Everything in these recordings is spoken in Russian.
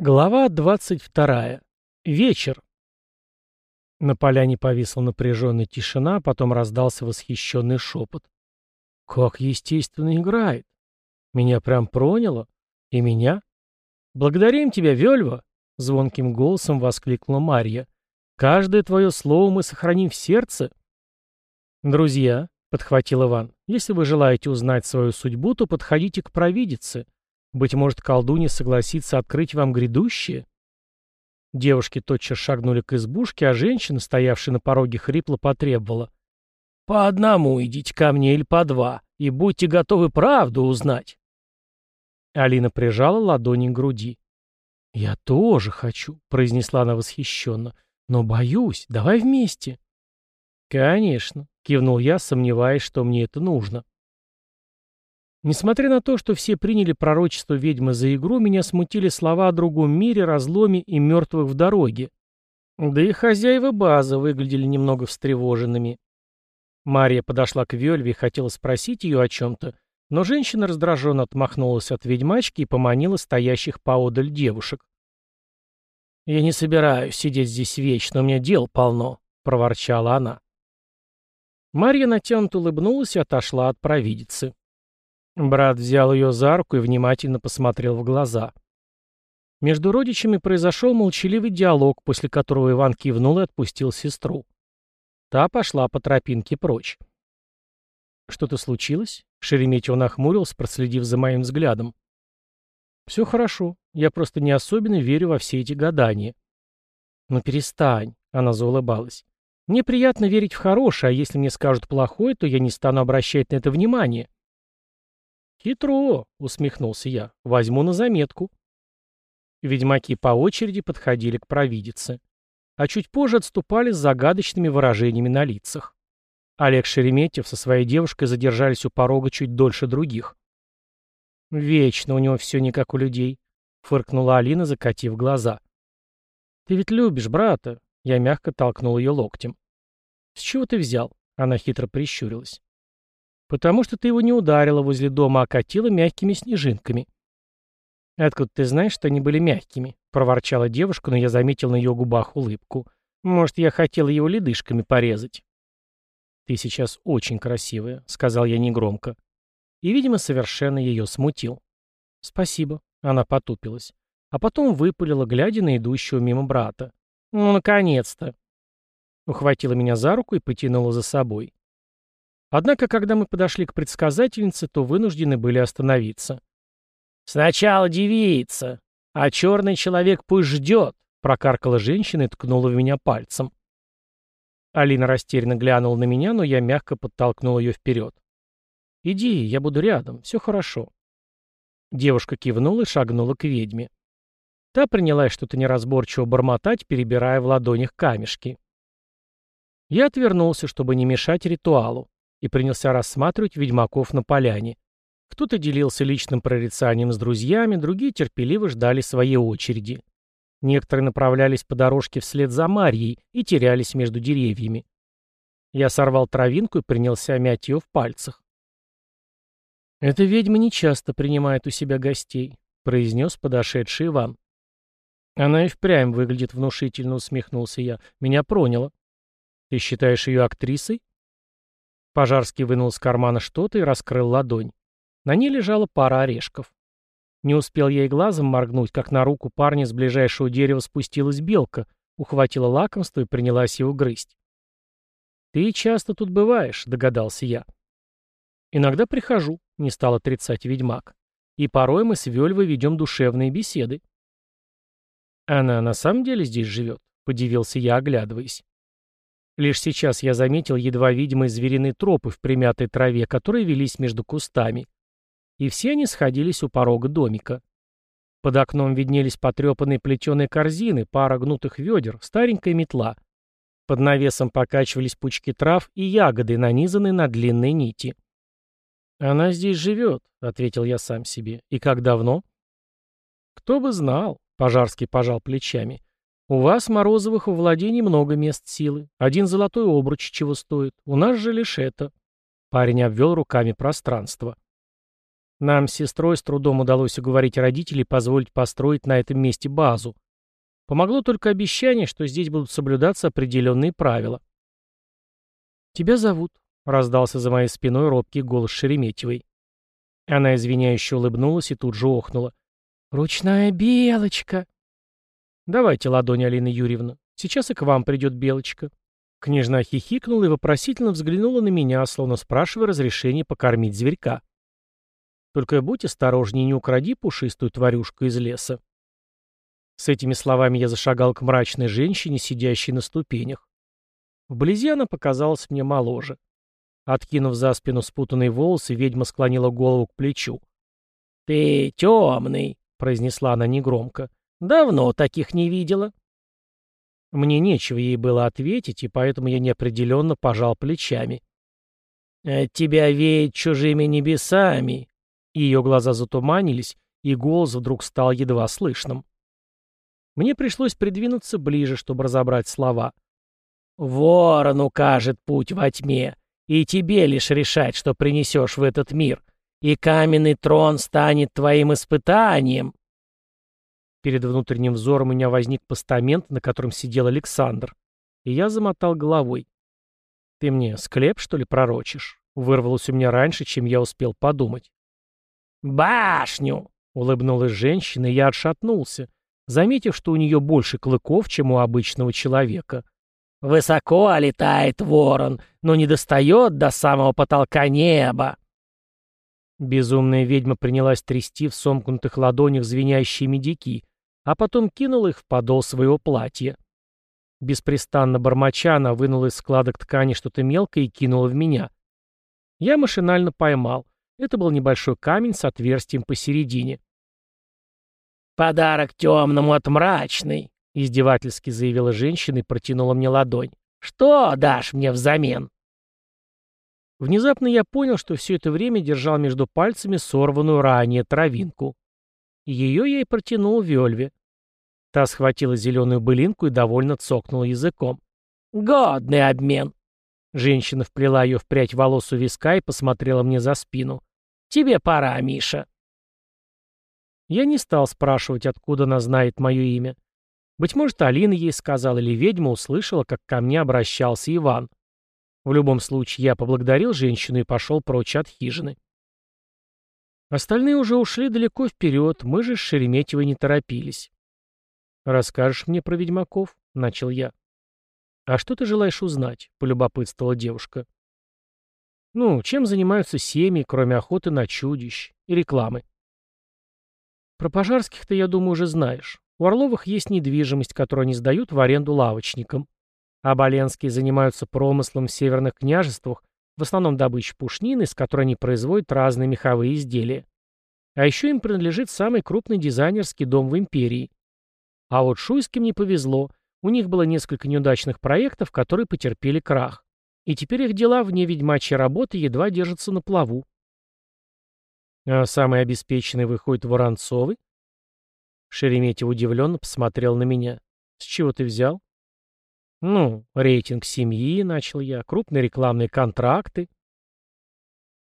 Глава 22. Вечер. На поляне повисла напряженная тишина, а потом раздался восхищенный шепот. «Как естественно играет! Меня прям проняло. И меня? Благодарим тебя, Вельва!» — звонким голосом воскликнула Марья. «Каждое твое слово мы сохраним в сердце». «Друзья», — подхватил Иван, — «если вы желаете узнать свою судьбу, то подходите к провидице». Быть может, колдунья согласится открыть вам грядущее? Девушки тотчас шагнули к избушке, а женщина, стоявшая на пороге, хрипло потребовала. «По одному идите ко мне или по два, и будьте готовы правду узнать». Алина прижала ладони к груди. «Я тоже хочу», — произнесла она восхищенно, — «но боюсь, давай вместе». «Конечно», — кивнул я, сомневаясь, что мне это нужно. Несмотря на то, что все приняли пророчество ведьмы за игру, меня смутили слова о другом мире, разломе и мертвых в дороге. Да и хозяева базы выглядели немного встревоженными. Мария подошла к Вельве и хотела спросить ее о чем-то, но женщина раздраженно отмахнулась от ведьмачки и поманила стоящих поодаль девушек. «Я не собираюсь сидеть здесь вечно, у меня дел полно», — проворчала она. Марья натянуто улыбнулась и отошла от провидицы. Брат взял ее за руку и внимательно посмотрел в глаза. Между родичами произошел молчаливый диалог, после которого Иван кивнул и отпустил сестру. Та пошла по тропинке прочь. «Что-то случилось?» Шереметьев нахмурился, проследив за моим взглядом. «Все хорошо. Я просто не особенно верю во все эти гадания». «Ну перестань», — она заулыбалась. «Мне приятно верить в хорошее, а если мне скажут плохое, то я не стану обращать на это внимание». «Хитро», — усмехнулся я. «Возьму на заметку». Ведьмаки по очереди подходили к провидице. А чуть позже отступали с загадочными выражениями на лицах. Олег Шереметьев со своей девушкой задержались у порога чуть дольше других. «Вечно у него все не как у людей», — фыркнула Алина, закатив глаза. «Ты ведь любишь брата?» — я мягко толкнул ее локтем. «С чего ты взял?» — она хитро прищурилась. «Потому что ты его не ударила возле дома, а катила мягкими снежинками». «Откуда ты знаешь, что они были мягкими?» — проворчала девушка, но я заметил на ее губах улыбку. «Может, я хотела его ледышками порезать?» «Ты сейчас очень красивая», — сказал я негромко. И, видимо, совершенно ее смутил. «Спасибо», — она потупилась. А потом выпалила, глядя на идущего мимо брата. «Ну, наконец-то!» Ухватила меня за руку и потянула за собой. Однако, когда мы подошли к предсказательнице, то вынуждены были остановиться. «Сначала девица, а черный человек пусть ждет», — прокаркала женщина и ткнула в меня пальцем. Алина растерянно глянула на меня, но я мягко подтолкнул ее вперед. «Иди, я буду рядом, все хорошо». Девушка кивнула и шагнула к ведьме. Та принялась что-то неразборчиво бормотать, перебирая в ладонях камешки. Я отвернулся, чтобы не мешать ритуалу и принялся рассматривать ведьмаков на поляне. Кто-то делился личным прорицанием с друзьями, другие терпеливо ждали своей очереди. Некоторые направлялись по дорожке вслед за Марьей и терялись между деревьями. Я сорвал травинку и принялся мять ее в пальцах. «Эта ведьма нечасто принимает у себя гостей», — произнес подошедший Иван. «Она и впрямь выглядит внушительно», — усмехнулся я. «Меня проняло». «Ты считаешь ее актрисой?» Пожарский вынул из кармана что-то и раскрыл ладонь. На ней лежала пара орешков. Не успел и глазом моргнуть, как на руку парня с ближайшего дерева спустилась белка, ухватила лакомство и принялась его грызть. «Ты часто тут бываешь», — догадался я. «Иногда прихожу», — не стал отрицать ведьмак. «И порой мы с Вельвой ведем душевные беседы». «Она на самом деле здесь живет?» — подивился я, оглядываясь. Лишь сейчас я заметил едва видимые звериные тропы в примятой траве, которые велись между кустами. И все они сходились у порога домика. Под окном виднелись потрепанные плетеные корзины, пара гнутых ведер, старенькая метла. Под навесом покачивались пучки трав и ягоды, нанизанные на длинные нити. «Она здесь живет», — ответил я сам себе. «И как давно?» «Кто бы знал», — Пожарский пожал плечами. У вас, Морозовых, во владении много мест силы. Один золотой обруч чего стоит. У нас же лишь это. Парень обвел руками пространство. Нам с сестрой с трудом удалось уговорить родителей позволить построить на этом месте базу. Помогло только обещание, что здесь будут соблюдаться определенные правила. «Тебя зовут», — раздался за моей спиной робкий голос Шереметьевой. Она извиняюще улыбнулась и тут же охнула. «Ручная белочка!» «Давайте ладони, Алина Юрьевна. Сейчас и к вам придет белочка». Княжна хихикнула и вопросительно взглянула на меня, словно спрашивая разрешения покормить зверька. «Только будь осторожнее, не укради пушистую тварюшку из леса». С этими словами я зашагал к мрачной женщине, сидящей на ступенях. Вблизи она показалась мне моложе. Откинув за спину спутанные волосы, ведьма склонила голову к плечу. «Ты темный», — произнесла она негромко. «Давно таких не видела». Мне нечего ей было ответить, и поэтому я неопределенно пожал плечами. «От тебя веет чужими небесами». Ее глаза затуманились, и голос вдруг стал едва слышным. Мне пришлось придвинуться ближе, чтобы разобрать слова. «Ворон укажет путь во тьме, и тебе лишь решать, что принесешь в этот мир, и каменный трон станет твоим испытанием. Перед внутренним взором у меня возник постамент, на котором сидел Александр, и я замотал головой. «Ты мне склеп, что ли, пророчишь?» Вырвалось у меня раньше, чем я успел подумать. «Башню!» — улыбнулась женщина, и я отшатнулся, заметив, что у нее больше клыков, чем у обычного человека — Высоко летает ворон, но не достает до самого потолка неба. Безумная ведьма принялась трясти в сомкнутых ладонях звенящие медики, а потом кинула их в подол своего платья. Беспрестанно бормоча, она вынула из складок ткани что-то мелкое и кинула в меня. Я машинально поймал. Это был небольшой камень с отверстием посередине. «Подарок темному от мрачной», Издевательски заявила женщина и протянула мне ладонь. «Что дашь мне взамен?» Внезапно я понял, что все это время держал между пальцами сорванную ранее травинку. Ее я и протянул Вельве. Та схватила зеленую былинку и довольно цокнула языком. «Годный обмен!» Женщина вплела ее в прядь волос у виска и посмотрела мне за спину. «Тебе пора, Миша!» Я не стал спрашивать, откуда она знает мое имя. Быть может, Алина ей сказала, или ведьма услышала, как ко мне обращался Иван. В любом случае, я поблагодарил женщину и пошел прочь от хижины. Остальные уже ушли далеко вперед, мы же с Шереметьевой не торопились. «Расскажешь мне про ведьмаков?» — начал я. «А что ты желаешь узнать?» — полюбопытствовала девушка. «Ну, чем занимаются семьи, кроме охоты на чудищ и рекламы?» «Про пожарских ты, я думаю, уже знаешь. У Орловых есть недвижимость, которую они сдают в аренду лавочникам. А Боленские занимаются промыслом в северных княжествах, в основном добычей пушнины, из которой они производят разные меховые изделия. А еще им принадлежит самый крупный дизайнерский дом в империи. А вот Шуйским не повезло, у них было несколько неудачных проектов, которые потерпели крах. И теперь их дела вне ведьмачьей работы едва держатся на плаву. А самый обеспеченный выходит Воронцовый, Шереметьев удивленно посмотрел на меня. «С чего ты взял?» «Ну, рейтинг семьи», — начал я, — «крупные рекламные контракты».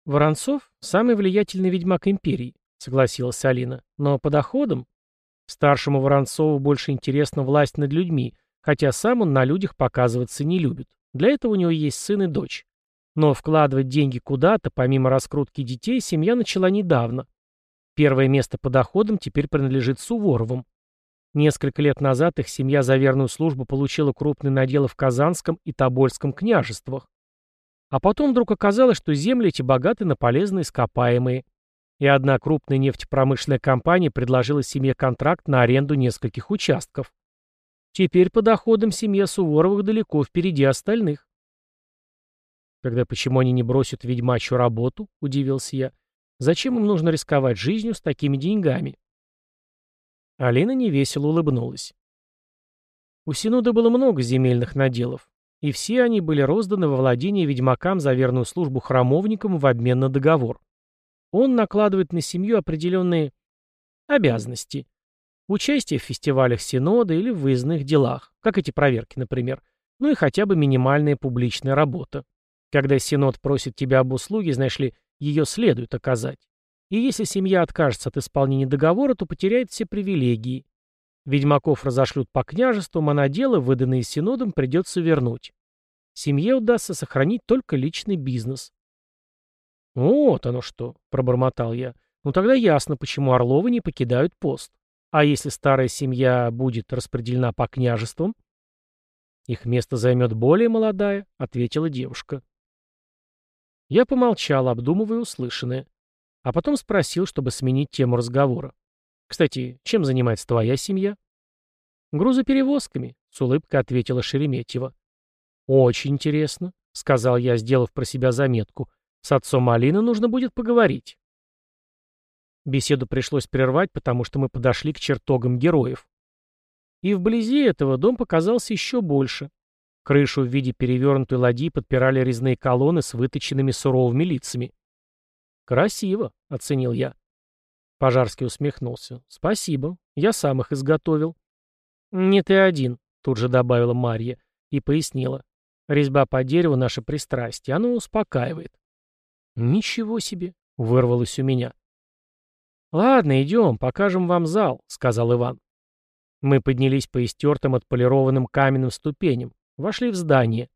«Воронцов — самый влиятельный ведьмак империи», — согласилась Алина. «Но по доходам? Старшему Воронцову больше интересна власть над людьми, хотя сам он на людях показываться не любит. Для этого у него есть сын и дочь. Но вкладывать деньги куда-то, помимо раскрутки детей, семья начала недавно. Первое место по доходам теперь принадлежит Суворовым. Несколько лет назад их семья за верную службу получила крупные наделы в Казанском и Тобольском княжествах. А потом вдруг оказалось, что земли эти богаты на полезные ископаемые. И одна крупная нефтепромышленная компания предложила семье контракт на аренду нескольких участков. Теперь по доходам семья Суворовых далеко впереди остальных. «Тогда почему они не бросят ведьмачью работу?» – удивился я. Зачем им нужно рисковать жизнью с такими деньгами? Алина невесело улыбнулась. У Синуда было много земельных наделов, и все они были розданы во владение ведьмакам за верную службу храмовникам в обмен на договор. Он накладывает на семью определенные обязанности. Участие в фестивалях Синода или в выездных делах, как эти проверки, например, ну и хотя бы минимальная публичная работа. Когда Синод просит тебя об услуге, знаешь ли, ее следует оказать. И если семья откажется от исполнения договора, то потеряет все привилегии. Ведьмаков разошлют по княжествам, а наделы, выданные синодом, придется вернуть. Семье удастся сохранить только личный бизнес. «Вот оно что», — пробормотал я. «Ну тогда ясно, почему Орловы не покидают пост. А если старая семья будет распределена по княжествам?» «Их место займет более молодая», — ответила девушка. Я помолчал, обдумывая услышанное. А потом спросил, чтобы сменить тему разговора. «Кстати, чем занимается твоя семья?» «Грузоперевозками», — с улыбкой ответила Шереметьева. «Очень интересно», — сказал я, сделав про себя заметку. «С отцом Алины нужно будет поговорить». Беседу пришлось прервать, потому что мы подошли к чертогам героев. И вблизи этого дом показался еще больше. Крышу в виде перевернутой ладьи подпирали резные колонны с выточенными суровыми лицами. «Красиво», — оценил я. Пожарский усмехнулся. «Спасибо. Я сам их изготовил». «Не ты один», — тут же добавила Марья и пояснила. «Резьба по дереву — наше пристрастие. Оно успокаивает». «Ничего себе!» — вырвалось у меня. «Ладно, идем, покажем вам зал», — сказал Иван. Мы поднялись по истертым отполированным каменным ступеням, вошли в здание,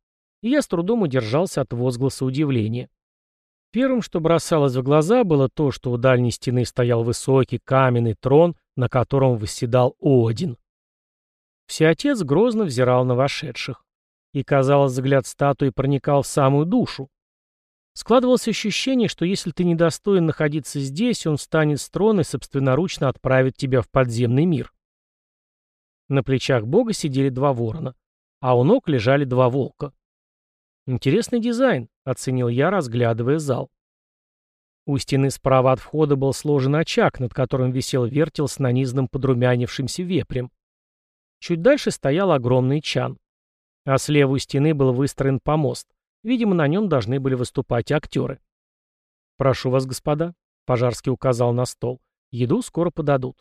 и я с трудом удержался от возгласа удивления. Первым, что бросалось в глаза, было то, что у дальней стены стоял высокий каменный трон, на котором восседал Один. Всеотец грозно взирал на вошедших, и, казалось, взгляд статуи проникал в самую душу. Складывалось ощущение, что если ты недостоин находиться здесь, он встанет с трона и собственноручно отправит тебя в подземный мир. На плечах бога сидели два ворона, а у ног лежали два волка. «Интересный дизайн», — оценил я, разглядывая зал. У стены справа от входа был сложен очаг, над которым висел вертел с нанизанным подрумянившимся вепрем. Чуть дальше стоял огромный чан. А слева у стены был выстроен помост. Видимо, на нем должны были выступать актеры. «Прошу вас, господа», — Пожарский указал на стол. «Еду скоро подадут».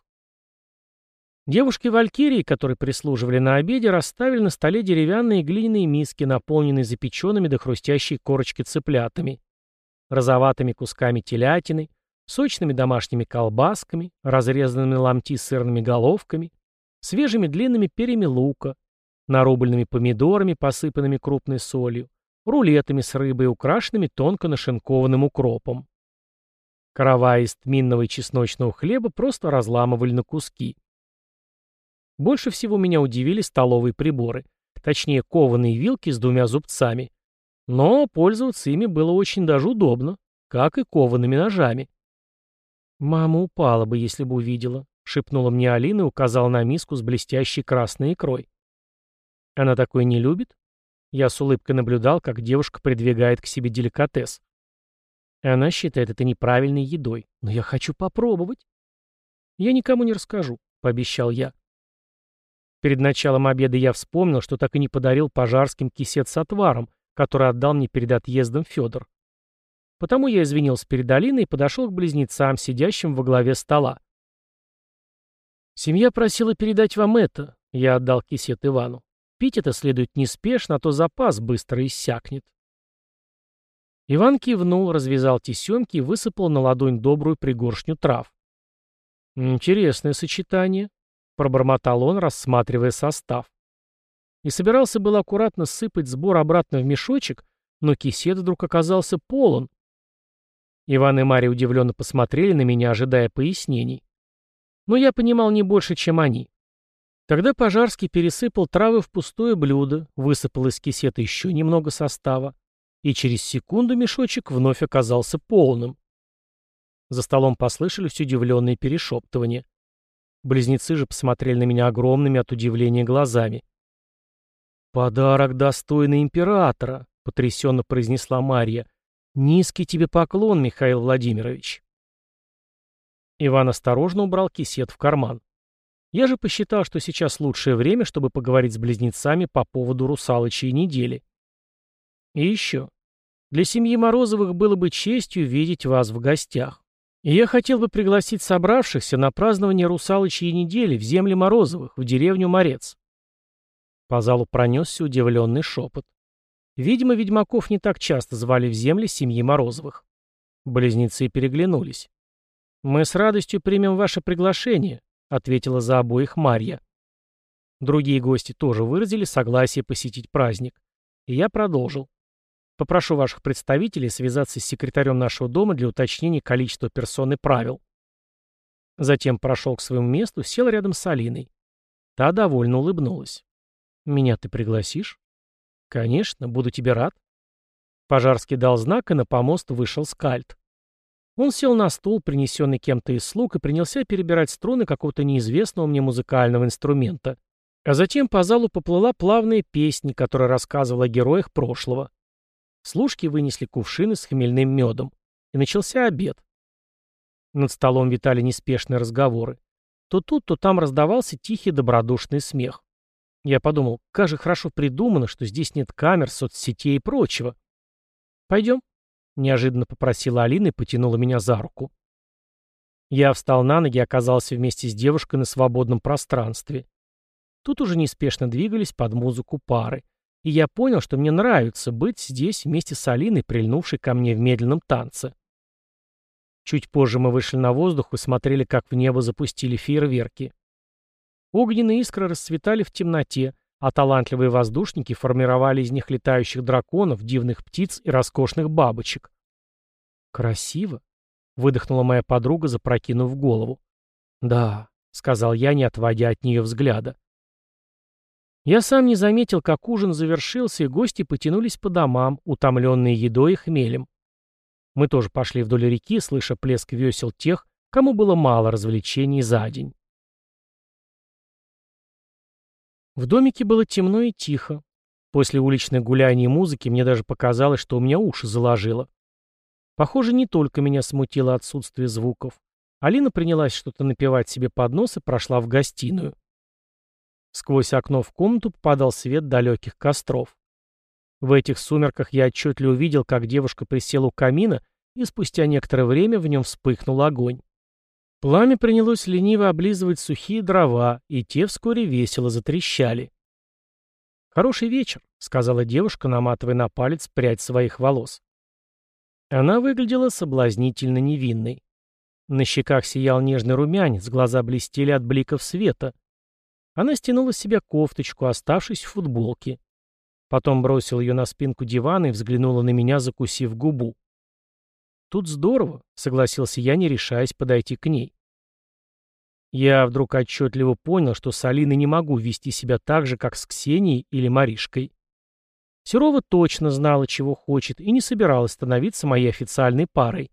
Девушки-валькирии, которые прислуживали на обеде, расставили на столе деревянные глиняные миски, наполненные запеченными до хрустящей корочки цыплятами, розоватыми кусками телятины, сочными домашними колбасками, разрезанными ломти сырными головками, свежими длинными перьями лука, нарубленными помидорами, посыпанными крупной солью, рулетами с рыбой, украшенными тонко нашинкованным укропом. Каравай из тминного и чесночного хлеба просто разламывали на куски. Больше всего меня удивили столовые приборы, точнее кованые вилки с двумя зубцами. Но пользоваться ими было очень даже удобно, как и коваными ножами. «Мама упала бы, если бы увидела», — шепнула мне Алина и указала на миску с блестящей красной икрой. «Она такое не любит?» Я с улыбкой наблюдал, как девушка придвигает к себе деликатес. Она считает это неправильной едой, но я хочу попробовать. «Я никому не расскажу», — пообещал я. Перед началом обеда я вспомнил, что так и не подарил пожарским кисет с отваром, который отдал мне перед отъездом Федор. Потому я извинился перед Алиной и подошел к близнецам, сидящим во главе стола. «Семья просила передать вам это», — я отдал кисет Ивану. «Пить это следует неспешно, а то запас быстро иссякнет». Иван кивнул, развязал тесемки и высыпал на ладонь добрую пригоршню трав. «Интересное сочетание», пробормотал он, рассматривая состав. И собирался был аккуратно сыпать сбор обратно в мешочек, но кисет вдруг оказался полон. Иван и Мария удивленно посмотрели на меня, ожидая пояснений. Но я понимал не больше, чем они. Тогда Пожарский пересыпал травы в пустое блюдо, высыпал из кисета еще немного состава, и через секунду мешочек вновь оказался полным. За столом послышались удивленные перешептывания. Близнецы же посмотрели на меня огромными от удивления глазами. «Подарок достойный императора», — потрясенно произнесла Марья. «Низкий тебе поклон, Михаил Владимирович». Иван осторожно убрал кисет в карман. Я же посчитал, что сейчас лучшее время, чтобы поговорить с близнецами по поводу русалочьей недели. И еще. Для семьи Морозовых было бы честью видеть вас в гостях. И я хотел бы пригласить собравшихся на празднование русалочьей недели в земле Морозовых, в деревню Морец. По залу пронесся удивленный шепот. Видимо, ведьмаков не так часто звали в земли семьи Морозовых. Близнецы переглянулись. «Мы с радостью примем ваше приглашение», — ответила за обоих Марья. Другие гости тоже выразили согласие посетить праздник. И я продолжил. Попрошу ваших представителей связаться с секретарем нашего дома для уточнения количества персон и правил. Затем прошел к своему месту, сел рядом с Алиной. Та довольно улыбнулась. «Меня ты пригласишь?» «Конечно, буду тебе рад». Пожарский дал знак, и на помост вышел скальд. Он сел на стул, принесенный кем-то из слуг, и принялся перебирать струны какого-то неизвестного мне музыкального инструмента. А затем по залу поплыла плавная песня, которая рассказывала о героях прошлого. Служки вынесли кувшины с хмельным медом. И начался обед. Над столом витали неспешные разговоры. То тут, то там раздавался тихий добродушный смех. Я подумал, как же хорошо придумано, что здесь нет камер, соцсетей и прочего. «Пойдем», — неожиданно попросила Алина и потянула меня за руку. Я встал на ноги и оказался вместе с девушкой на свободном пространстве. Тут уже неспешно двигались под музыку пары. И я понял, что мне нравится быть здесь вместе с Алиной, прильнувшей ко мне в медленном танце. Чуть позже мы вышли на воздух и смотрели, как в небо запустили фейерверки. Огненные искры расцветали в темноте, а талантливые воздушники формировали из них летающих драконов, дивных птиц и роскошных бабочек. «Красиво», — выдохнула моя подруга, запрокинув голову. «Да», — сказал я, не отводя от нее взгляда. Я сам не заметил, как ужин завершился, и гости потянулись по домам, утомленные едой и хмелем. Мы тоже пошли вдоль реки, слыша плеск весел тех, кому было мало развлечений за день. В домике было темно и тихо. После уличных гуляний и музыки мне даже показалось, что у меня уши заложило. Похоже, не только меня смутило отсутствие звуков. Алина принялась что-то напевать себе под нос и прошла в гостиную. Сквозь окно в комнату попадал свет далеких костров. В этих сумерках я отчетливо увидел, как девушка присела у камина, и спустя некоторое время в нем вспыхнул огонь. Пламя принялось лениво облизывать сухие дрова, и те вскоре весело затрещали. «Хороший вечер», — сказала девушка, наматывая на палец прядь своих волос. Она выглядела соблазнительно невинной. На щеках сиял нежный румянец, глаза блестели от бликов света. Она стянула с себя кофточку, оставшись в футболке. Потом бросила ее на спинку дивана и взглянула на меня, закусив губу. «Тут здорово», — согласился я, не решаясь подойти к ней. Я вдруг отчетливо понял, что с Алиной не могу вести себя так же, как с Ксенией или Маришкой. Серова точно знала, чего хочет, и не собиралась становиться моей официальной парой.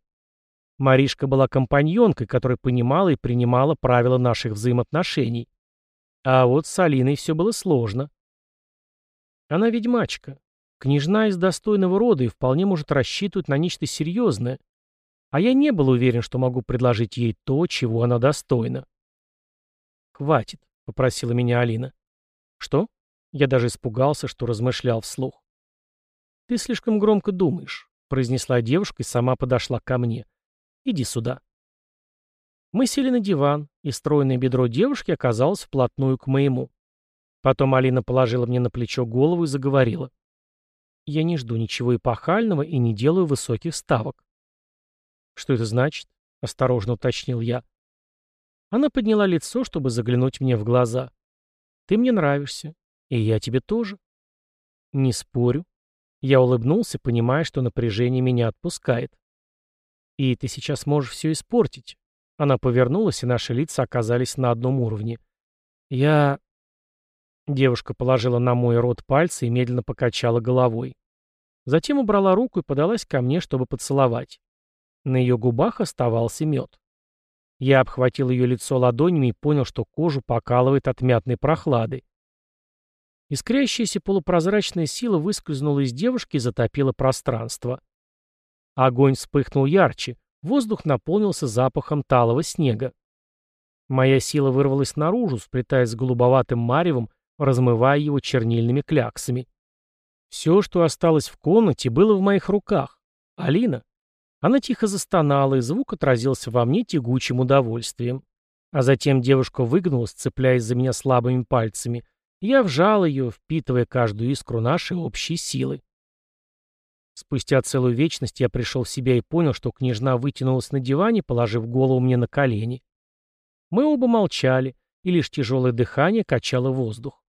Маришка была компаньонкой, которая понимала и принимала правила наших взаимоотношений. А вот с Алиной все было сложно. Она ведьмачка, княжна из достойного рода и вполне может рассчитывать на нечто серьезное. А я не был уверен, что могу предложить ей то, чего она достойна. «Хватит», — попросила меня Алина. «Что?» Я даже испугался, что размышлял вслух. «Ты слишком громко думаешь», — произнесла девушка и сама подошла ко мне. «Иди сюда». Мы сели на диван, и стройное бедро девушки оказалось вплотную к моему. Потом Алина положила мне на плечо голову и заговорила. «Я не жду ничего эпохального и не делаю высоких ставок». «Что это значит?» — осторожно уточнил я. Она подняла лицо, чтобы заглянуть мне в глаза. «Ты мне нравишься. И я тебе тоже». «Не спорю». Я улыбнулся, понимая, что напряжение меня отпускает. «И ты сейчас можешь все испортить». Она повернулась, и наши лица оказались на одном уровне. «Я...» Девушка положила на мой рот пальцы и медленно покачала головой. Затем убрала руку и подалась ко мне, чтобы поцеловать. На ее губах оставался мед. Я обхватил ее лицо ладонями и понял, что кожу покалывает от мятной прохлады. Искрящаяся полупрозрачная сила выскользнула из девушки и затопила пространство. Огонь вспыхнул ярче, воздух наполнился запахом талого снега. Моя сила вырвалась наружу, сплетаясь с голубоватым маревом, размывая его чернильными кляксами. Все, что осталось в комнате, было в моих руках. Алина. Она тихо застонала, и звук отразился во мне тягучим удовольствием. А затем девушка выгнулась, цепляясь за меня слабыми пальцами. Я вжал ее, впитывая каждую искру нашей общей силы. Спустя целую вечность я пришел в себя и понял, что княжна вытянулась на диване, положив голову мне на колени. Мы оба молчали, и лишь тяжелое дыхание качало воздух.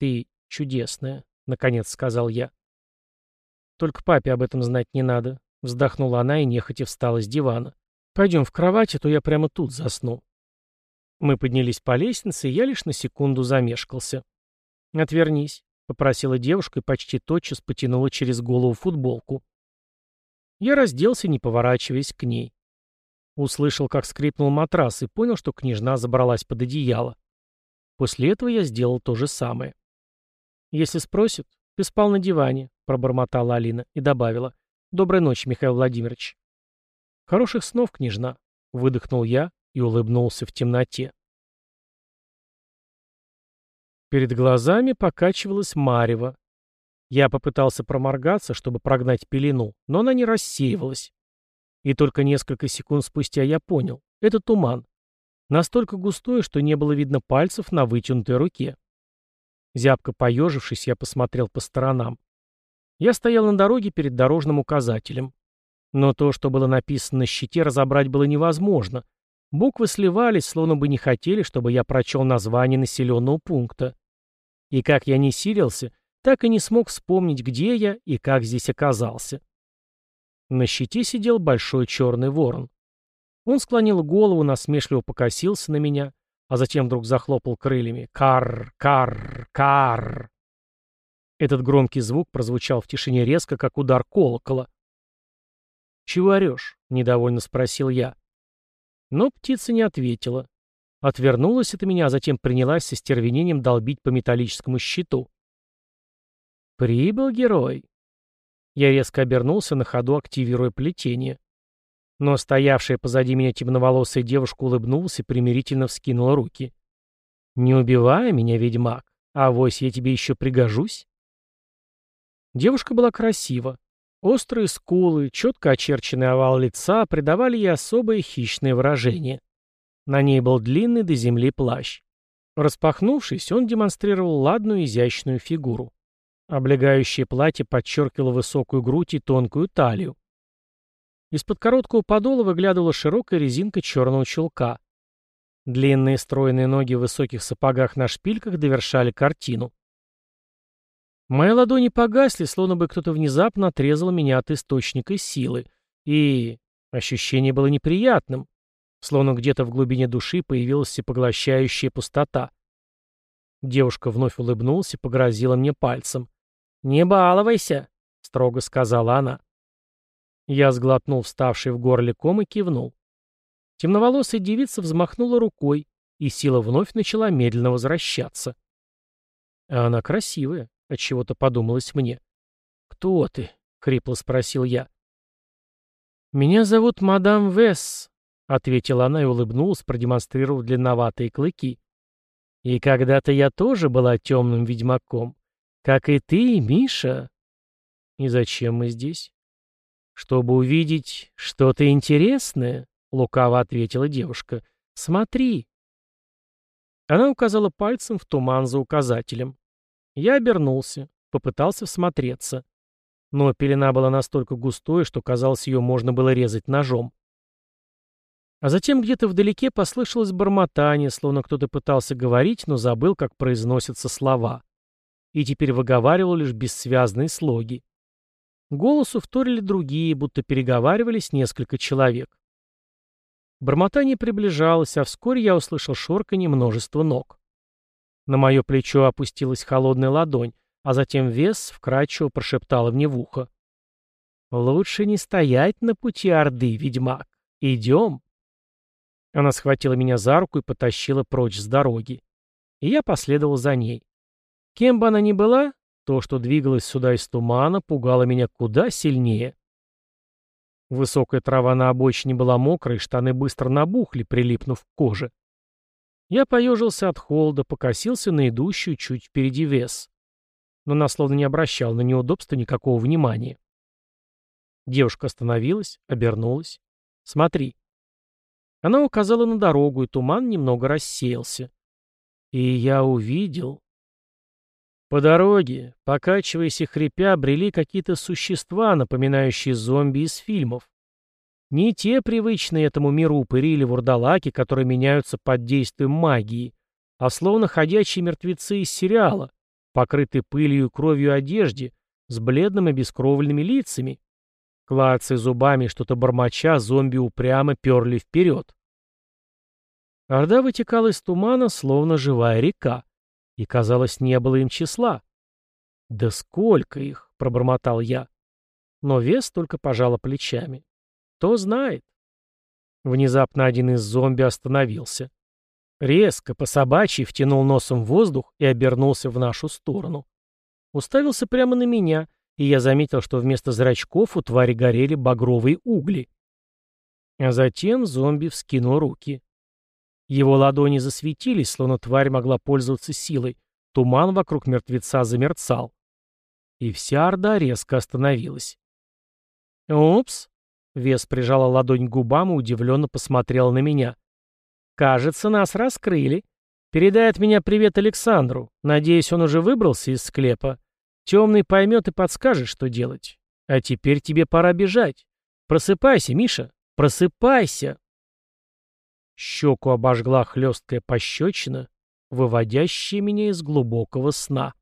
«Ты чудесная», — наконец сказал я. «Только папе об этом знать не надо», — вздохнула она и нехотя встала с дивана. «Пойдем в кровать, а то я прямо тут засну». Мы поднялись по лестнице, и я лишь на секунду замешкался. «Отвернись», — попросила девушка и почти тотчас потянула через голову футболку. Я разделся, не поворачиваясь к ней. Услышал, как скрипнул матрас, и понял, что княжна забралась под одеяло. После этого я сделал то же самое. «Если спросят, ты спал на диване», — пробормотала Алина и добавила. «Доброй ночи, Михаил Владимирович». «Хороших снов, княжна», — выдохнул я и улыбнулся в темноте. Перед глазами покачивалась марево. Я попытался проморгаться, чтобы прогнать пелену, но она не рассеивалась. И только несколько секунд спустя я понял — это туман. Настолько густой, что не было видно пальцев на вытянутой руке. Зябко поежившись, я посмотрел по сторонам. Я стоял на дороге перед дорожным указателем. Но то, что было написано на щите, разобрать было невозможно. Буквы сливались, словно бы не хотели, чтобы я прочел название населенного пункта. И как я не силился, так и не смог вспомнить, где я и как здесь оказался. На щите сидел большой черный ворон. Он склонил голову, насмешливо покосился на меня, а затем вдруг захлопал крыльями. Кар, кар, кар. Этот громкий звук прозвучал в тишине резко, как удар колокола. «Чего орешь?» — недовольно спросил я. Но птица не ответила. Отвернулась от меня, а затем принялась со стервенением долбить по металлическому щиту. «Прибыл герой!» Я резко обернулся на ходу, активируя плетение. Но стоявшая позади меня темноволосая девушка улыбнулась и примирительно вскинула руки. «Не убивай меня, ведьмак, а вось я тебе еще пригожусь». Девушка была красива. Острые скулы, четко очерченный овал лица придавали ей особое хищное выражение. На ней был длинный до земли плащ. Распахнувшись, он демонстрировал ладную изящную фигуру. Облегающее платье подчеркивало высокую грудь и тонкую талию. Из-под короткого подола выглядывала широкая резинка черного чулка. Длинные стройные ноги в высоких сапогах на шпильках довершали картину. Мои ладони погасли, словно бы кто-то внезапно отрезал меня от источника силы. И ощущение было неприятным. Словно где-то в глубине души появилась всепоглощающая пустота. Девушка вновь улыбнулась и погрозила мне пальцем. «Не баловайся», — строго сказала она. Я сглотнул вставший в горле ком и кивнул. Темноволосая девица взмахнула рукой, и сила вновь начала медленно возвращаться. А она красивая, отчего-то подумалось мне. «Кто ты?» — хрипло спросил я. «Меня зовут мадам Весс», ответила она и улыбнулась, продемонстрировав длинноватые клыки. И когда-то я тоже была темным ведьмаком, как и ты, Миша. И зачем мы здесь? Чтобы увидеть что-то интересное, лукаво ответила девушка. Смотри. Она указала пальцем в туман за указателем. Я обернулся, попытался всмотреться. Но пелена была настолько густой, что, казалось, ее можно было резать ножом. А затем где-то вдалеке послышалось бормотание, словно кто-то пытался говорить, но забыл, как произносятся слова. И теперь выговаривал лишь бессвязные слоги. Голосу вторили другие, будто переговаривались несколько человек. Бормотание приближалось, а вскоре я услышал шорканье множества ног. На мое плечо опустилась холодная ладонь, а затем вес вкрадчиво прошептала мне в ухо. «Лучше не стоять на пути Орды, ведьмак. Идем». Она схватила меня за руку и потащила прочь с дороги. И я последовал за ней. Кем бы она ни была, то, что двигалось сюда из тумана, пугало меня куда сильнее. Высокая трава на обочине была мокрая, штаны быстро набухли, прилипнув к коже. Я поежился от холода, покосился на идущую чуть впереди вес. Но она словно не обращал на неудобства никакого внимания. Девушка остановилась, обернулась. «Смотри». Она указала на дорогу, и туман немного рассеялся. И я увидел... По дороге, покачиваясь и хрипя, брели какие-то существа, напоминающие зомби из фильмов. Не те привычные этому миру упыри или вурдалаки, которые меняются под действием магии, а словно ходячие мертвецы из сериала, покрытые пылью и кровью одежде, с бледным и бескровленными лицами. Клацая зубами что-то бормоча, зомби упрямо перли вперед. Орда вытекала из тумана, словно живая река, и, казалось, не было им числа. «Да сколько их!» — пробормотал я. Но вес только пожала плечами. «Кто знает?» Внезапно один из зомби остановился. Резко, по собачьи, втянул носом в воздух и обернулся в нашу сторону. Уставился прямо на меня, и я заметил, что вместо зрачков у твари горели багровые угли. А затем зомби вскинул руки. Его ладони засветились, словно тварь могла пользоваться силой. Туман вокруг мертвеца замерцал. И вся орда резко остановилась. «Упс!» — Вес прижала ладонь к губам и удивленно посмотрела на меня. «Кажется, нас раскрыли. Передай от меня привет Александру. Надеюсь, он уже выбрался из склепа. Темный поймет и подскажет, что делать. А теперь тебе пора бежать. Просыпайся, Миша, просыпайся!» Щеку обожгла хлесткая пощечина, выводящая меня из глубокого сна.